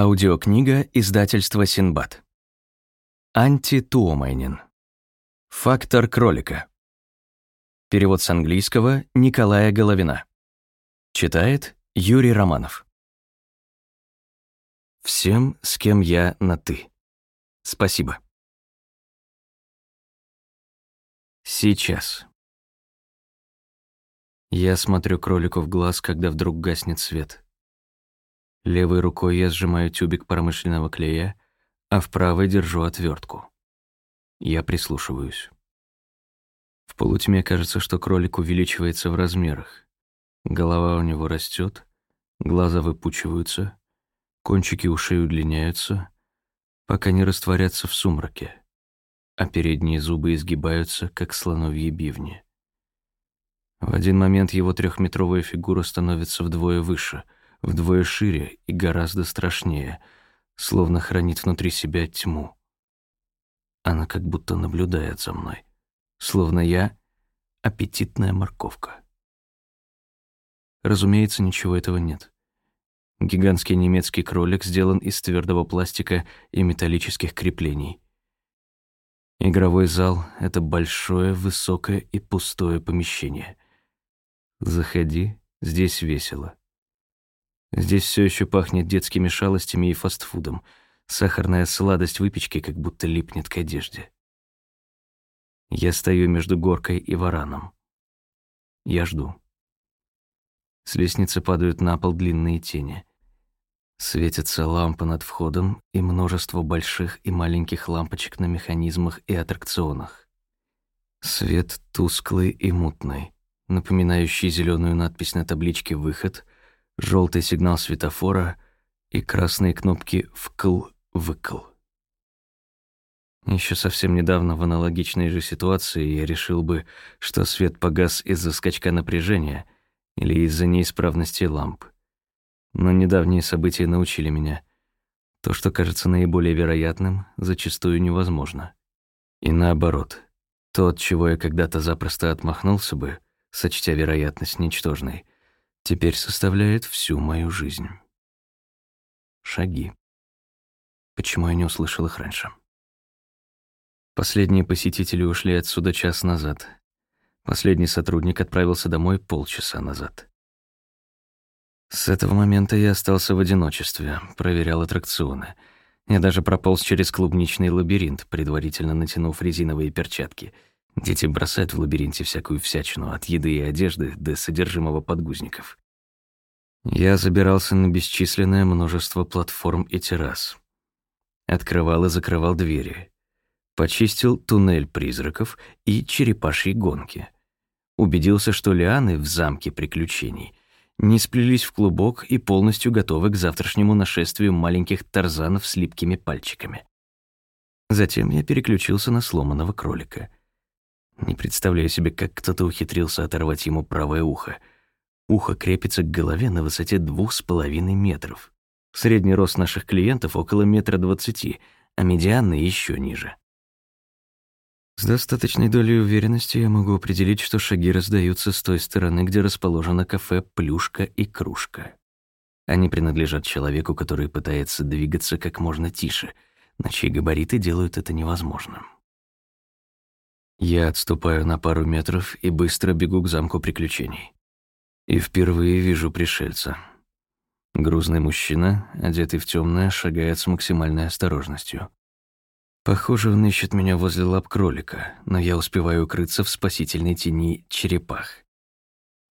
Аудиокнига издательства Синбад. Антитуомайнин. Фактор кролика. Перевод с английского Николая Головина. Читает Юрий Романов. Всем, с кем я на «ты». Спасибо. Сейчас. Я смотрю кролику в глаз, когда вдруг гаснет свет. Левой рукой я сжимаю тюбик промышленного клея, а в правой держу отвертку. Я прислушиваюсь. В полутьме кажется, что кролик увеличивается в размерах. Голова у него растет, глаза выпучиваются, кончики ушей удлиняются, пока не растворятся в сумраке, а передние зубы изгибаются, как слоновьи бивни. В один момент его трехметровая фигура становится вдвое выше — вдвое шире и гораздо страшнее, словно хранит внутри себя тьму. Она как будто наблюдает за мной, словно я — аппетитная морковка. Разумеется, ничего этого нет. Гигантский немецкий кролик сделан из твердого пластика и металлических креплений. Игровой зал — это большое, высокое и пустое помещение. Заходи, здесь весело. Здесь все еще пахнет детскими шалостями и фастфудом. Сахарная сладость выпечки как будто липнет к одежде. Я стою между горкой и вараном. Я жду. С лестницы падают на пол длинные тени. Светятся лампы над входом и множество больших и маленьких лампочек на механизмах и аттракционах. Свет тусклый и мутный, напоминающий зеленую надпись на табличке «Выход», желтый сигнал светофора и красные кнопки «вкл-выкл». Еще совсем недавно в аналогичной же ситуации я решил бы, что свет погас из-за скачка напряжения или из-за неисправности ламп. Но недавние события научили меня. То, что кажется наиболее вероятным, зачастую невозможно. И наоборот, то, от чего я когда-то запросто отмахнулся бы, сочтя вероятность ничтожной, теперь составляет всю мою жизнь. Шаги. Почему я не услышал их раньше? Последние посетители ушли отсюда час назад. Последний сотрудник отправился домой полчаса назад. С этого момента я остался в одиночестве, проверял аттракционы. Я даже прополз через клубничный лабиринт, предварительно натянув резиновые перчатки — Дети бросают в лабиринте всякую всячину, от еды и одежды до содержимого подгузников. Я забирался на бесчисленное множество платформ и террас. Открывал и закрывал двери. Почистил туннель призраков и черепашьи гонки. Убедился, что лианы в замке приключений не сплелись в клубок и полностью готовы к завтрашнему нашествию маленьких тарзанов с липкими пальчиками. Затем я переключился на сломанного кролика — не представляю себе, как кто-то ухитрился оторвать ему правое ухо. Ухо крепится к голове на высоте двух с половиной метров. Средний рост наших клиентов около метра двадцати, а медианный еще ниже. С достаточной долей уверенности я могу определить, что шаги раздаются с той стороны, где расположено кафе «Плюшка» и «Кружка». Они принадлежат человеку, который пытается двигаться как можно тише, на чьи габариты делают это невозможным. Я отступаю на пару метров и быстро бегу к замку приключений. И впервые вижу пришельца. Грузный мужчина, одетый в темное, шагает с максимальной осторожностью. Похоже, он ищет меня возле лап кролика, но я успеваю укрыться в спасительной тени черепах.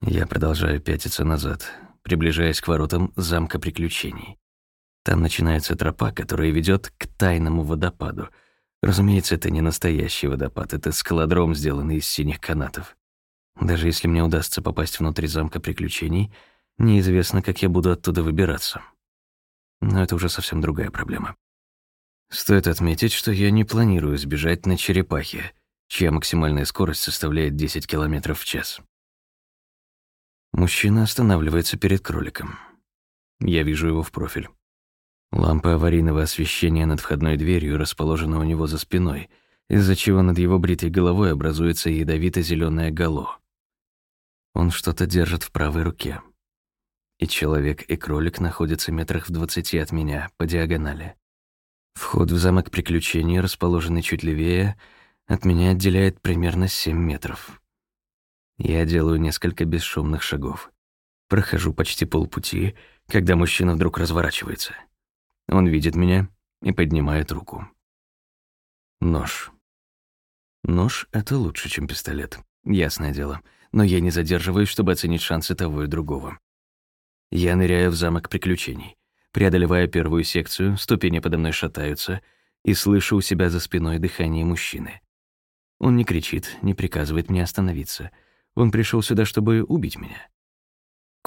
Я продолжаю пятиться назад, приближаясь к воротам замка приключений. Там начинается тропа, которая ведет к тайному водопаду — Разумеется, это не настоящий водопад, это скалодром, сделанный из синих канатов. Даже если мне удастся попасть внутрь замка приключений, неизвестно, как я буду оттуда выбираться. Но это уже совсем другая проблема. Стоит отметить, что я не планирую сбежать на черепахе, чья максимальная скорость составляет 10 км в час. Мужчина останавливается перед кроликом. Я вижу его в профиль. Лампа аварийного освещения над входной дверью расположена у него за спиной, из-за чего над его бритой головой образуется ядовито зеленое гало. Он что-то держит в правой руке. И человек, и кролик находятся метрах в двадцати от меня, по диагонали. Вход в замок приключений, расположенный чуть левее, от меня отделяет примерно семь метров. Я делаю несколько бесшумных шагов. Прохожу почти полпути, когда мужчина вдруг разворачивается. Он видит меня и поднимает руку. Нож. Нож — это лучше, чем пистолет, ясное дело, но я не задерживаюсь, чтобы оценить шансы того и другого. Я ныряю в замок приключений. Преодолевая первую секцию, ступени подо мной шатаются, и слышу у себя за спиной дыхание мужчины. Он не кричит, не приказывает мне остановиться. Он пришел сюда, чтобы убить меня.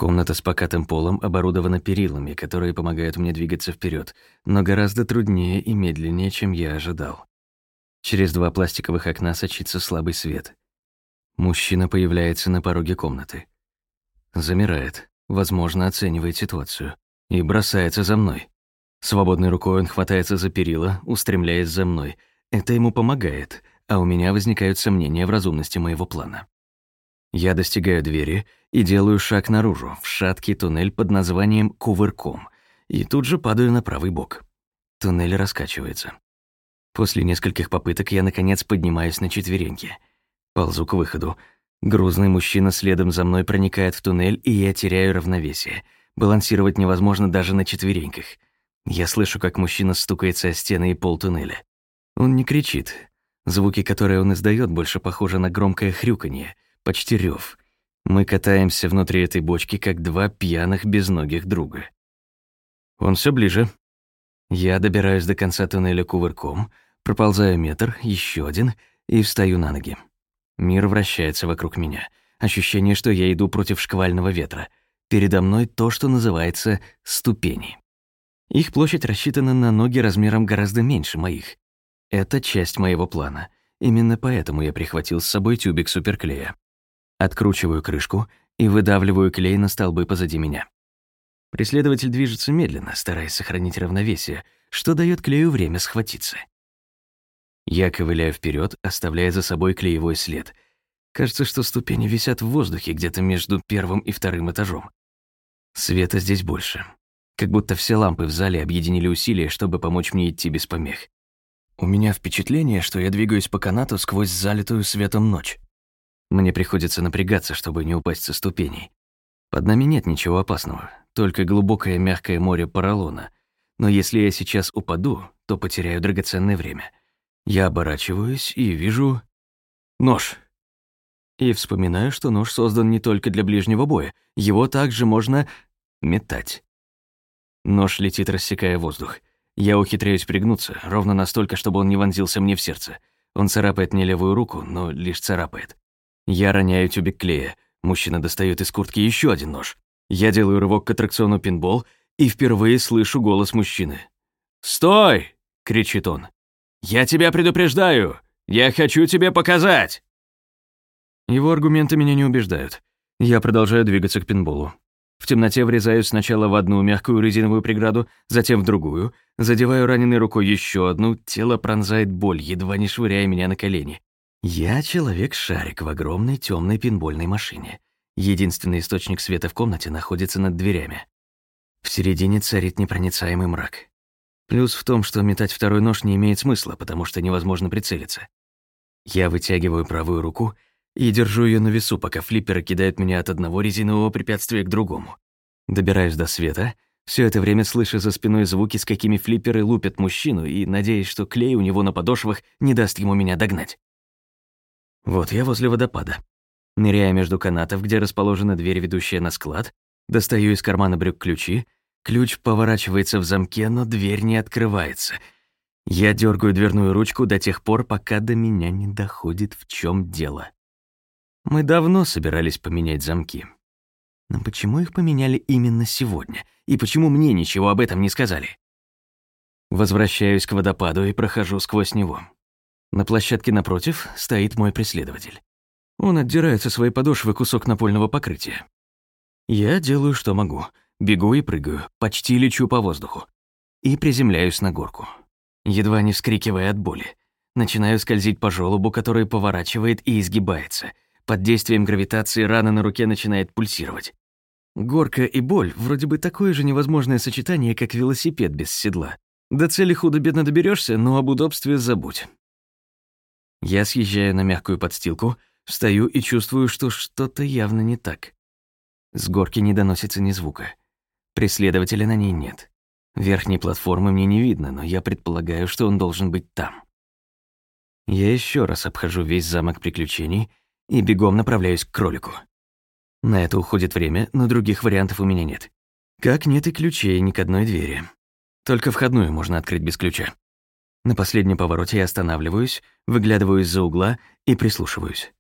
Комната с покатым полом оборудована перилами, которые помогают мне двигаться вперед, но гораздо труднее и медленнее, чем я ожидал. Через два пластиковых окна сочится слабый свет. Мужчина появляется на пороге комнаты. Замирает, возможно, оценивает ситуацию, и бросается за мной. Свободной рукой он хватается за перила, устремляясь за мной. Это ему помогает, а у меня возникают сомнения в разумности моего плана. Я достигаю двери и делаю шаг наружу, в шаткий туннель под названием «Кувырком», и тут же падаю на правый бок. Туннель раскачивается. После нескольких попыток я, наконец, поднимаюсь на четвереньки. Ползу к выходу. Грузный мужчина следом за мной проникает в туннель, и я теряю равновесие. Балансировать невозможно даже на четвереньках. Я слышу, как мужчина стукается о стены и пол туннеля. Он не кричит. Звуки, которые он издает, больше похожи на громкое хрюканье — почти рев. Мы катаемся внутри этой бочки, как два пьяных безногих друга. Он все ближе. Я добираюсь до конца туннеля кувырком, проползаю метр, еще один и встаю на ноги. Мир вращается вокруг меня. Ощущение, что я иду против шквального ветра. Передо мной то, что называется ступени. Их площадь рассчитана на ноги размером гораздо меньше моих. Это часть моего плана. Именно поэтому я прихватил с собой тюбик суперклея. Откручиваю крышку и выдавливаю клей на столбы позади меня. Преследователь движется медленно, стараясь сохранить равновесие, что дает клею время схватиться. Я ковыляю вперед, оставляя за собой клеевой след. Кажется, что ступени висят в воздухе где-то между первым и вторым этажом. Света здесь больше. Как будто все лампы в зале объединили усилия, чтобы помочь мне идти без помех. У меня впечатление, что я двигаюсь по канату сквозь залитую светом ночь. Мне приходится напрягаться, чтобы не упасть со ступеней. Под нами нет ничего опасного, только глубокое мягкое море поролона. Но если я сейчас упаду, то потеряю драгоценное время. Я оборачиваюсь и вижу... нож. И вспоминаю, что нож создан не только для ближнего боя. Его также можно метать. Нож летит, рассекая воздух. Я ухитряюсь пригнуться, ровно настолько, чтобы он не вонзился мне в сердце. Он царапает мне левую руку, но лишь царапает. Я роняю тюбик клея. Мужчина достает из куртки еще один нож. Я делаю рывок к аттракциону пинбол и впервые слышу голос мужчины. «Стой!» — кричит он. «Я тебя предупреждаю! Я хочу тебе показать!» Его аргументы меня не убеждают. Я продолжаю двигаться к пинболу. В темноте врезаюсь сначала в одну мягкую резиновую преграду, затем в другую, задеваю раненой рукой еще одну, тело пронзает боль, едва не швыряя меня на колени. Я человек-шарик в огромной темной пинбольной машине. Единственный источник света в комнате находится над дверями. В середине царит непроницаемый мрак. Плюс в том, что метать второй нож не имеет смысла, потому что невозможно прицелиться. Я вытягиваю правую руку и держу ее на весу, пока флипперы кидают меня от одного резинового препятствия к другому. Добираюсь до света, все это время слыша за спиной звуки, с какими флипперы лупят мужчину, и надеясь, что клей у него на подошвах не даст ему меня догнать. Вот я возле водопада. Ныряя между канатов, где расположена дверь, ведущая на склад, достаю из кармана брюк ключи. Ключ поворачивается в замке, но дверь не открывается. Я дергаю дверную ручку до тех пор, пока до меня не доходит, в чем дело. Мы давно собирались поменять замки. Но почему их поменяли именно сегодня? И почему мне ничего об этом не сказали? Возвращаюсь к водопаду и прохожу сквозь него. На площадке напротив стоит мой преследователь. Он отдирает со своей подошвы кусок напольного покрытия. Я делаю, что могу. Бегу и прыгаю, почти лечу по воздуху. И приземляюсь на горку. Едва не вскрикивая от боли. Начинаю скользить по желобу, который поворачивает и изгибается. Под действием гравитации рана на руке начинает пульсировать. Горка и боль — вроде бы такое же невозможное сочетание, как велосипед без седла. До цели худо-бедно доберешься, но об удобстве забудь. Я съезжаю на мягкую подстилку, встаю и чувствую, что что-то явно не так. С горки не доносится ни звука. Преследователя на ней нет. Верхней платформы мне не видно, но я предполагаю, что он должен быть там. Я еще раз обхожу весь замок приключений и бегом направляюсь к кролику. На это уходит время, но других вариантов у меня нет. Как нет и ключей ни к одной двери. Только входную можно открыть без ключа. На последнем повороте я останавливаюсь, выглядываю из-за угла и прислушиваюсь.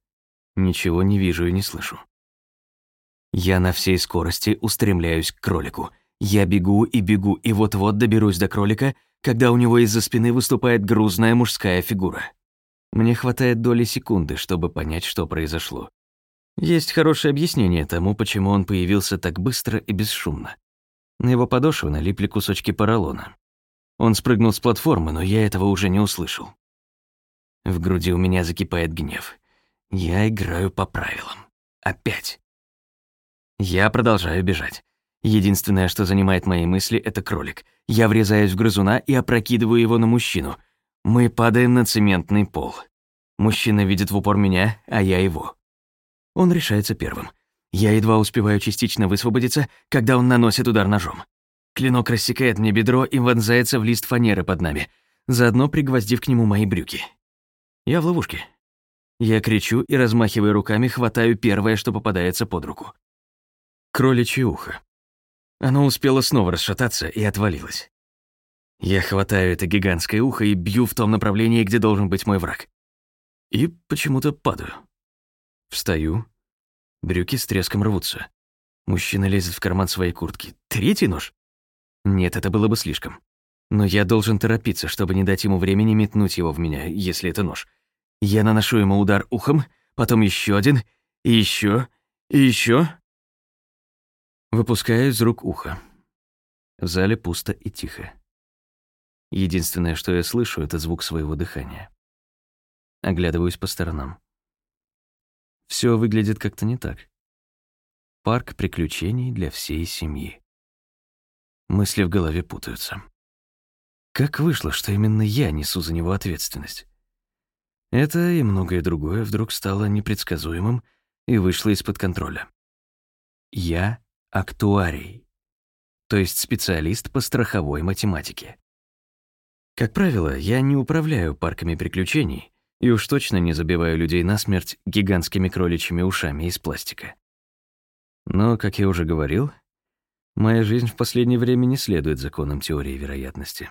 Ничего не вижу и не слышу. Я на всей скорости устремляюсь к кролику. Я бегу и бегу, и вот-вот доберусь до кролика, когда у него из-за спины выступает грузная мужская фигура. Мне хватает доли секунды, чтобы понять, что произошло. Есть хорошее объяснение тому, почему он появился так быстро и бесшумно. На его подошвы налипли кусочки поролона. Он спрыгнул с платформы, но я этого уже не услышал. В груди у меня закипает гнев. Я играю по правилам. Опять. Я продолжаю бежать. Единственное, что занимает мои мысли, это кролик. Я врезаюсь в грызуна и опрокидываю его на мужчину. Мы падаем на цементный пол. Мужчина видит в упор меня, а я его. Он решается первым. Я едва успеваю частично высвободиться, когда он наносит удар ножом. Клинок рассекает мне бедро и вонзается в лист фанеры под нами, заодно пригвоздив к нему мои брюки. Я в ловушке. Я кричу и, размахивая руками, хватаю первое, что попадается под руку. Кроличье ухо. Оно успело снова расшататься и отвалилось. Я хватаю это гигантское ухо и бью в том направлении, где должен быть мой враг. И почему-то падаю. Встаю, Брюки с треском рвутся. Мужчина лезет в карман своей куртки. Третий нож? Нет, это было бы слишком. Но я должен торопиться, чтобы не дать ему времени метнуть его в меня, если это нож. Я наношу ему удар ухом, потом еще один, и еще, и еще. Выпускаю из рук ухо. В зале пусто и тихо. Единственное, что я слышу, это звук своего дыхания. Оглядываюсь по сторонам. Все выглядит как-то не так. Парк приключений для всей семьи. Мысли в голове путаются. Как вышло, что именно я несу за него ответственность? Это и многое другое вдруг стало непредсказуемым и вышло из-под контроля. Я актуарий, то есть специалист по страховой математике. Как правило, я не управляю парками приключений, и уж точно не забиваю людей насмерть гигантскими кроличьими ушами из пластика. Но, как я уже говорил, моя жизнь в последнее время не следует законам теории вероятности.